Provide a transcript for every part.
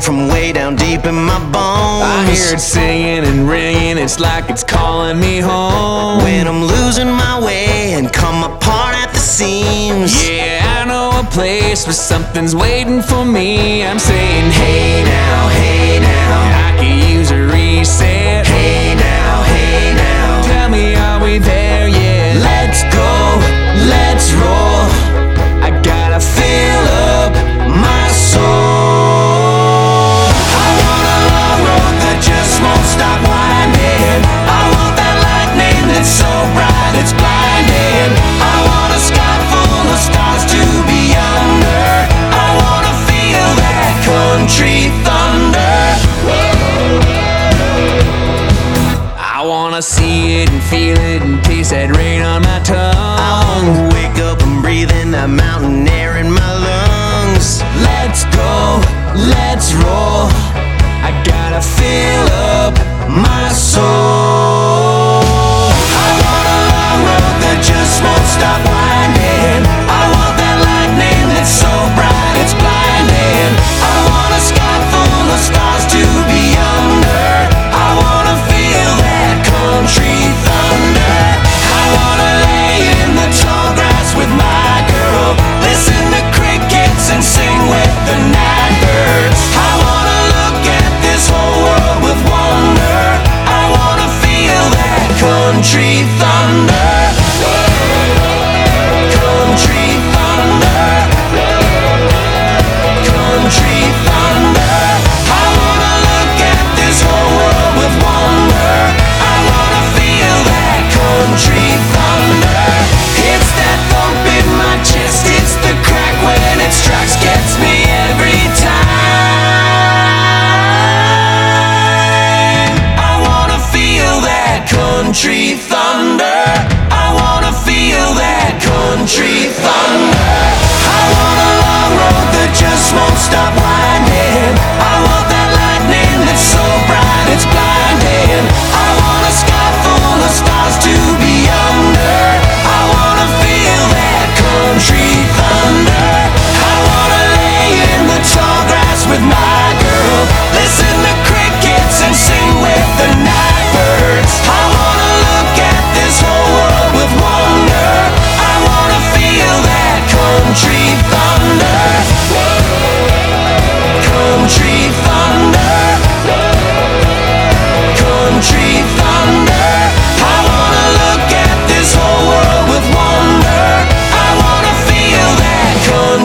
from way down deep in my bones. I hear it singing and ringing, it's like it's calling me home. When I'm losing my way and come apart at the seams. Yeah, I know a place where something's waiting for me. I'm saying, it and feel it and taste that rain on my tongue. I wanna wake up and breathe in that mountain air and country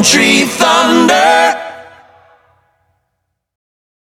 country.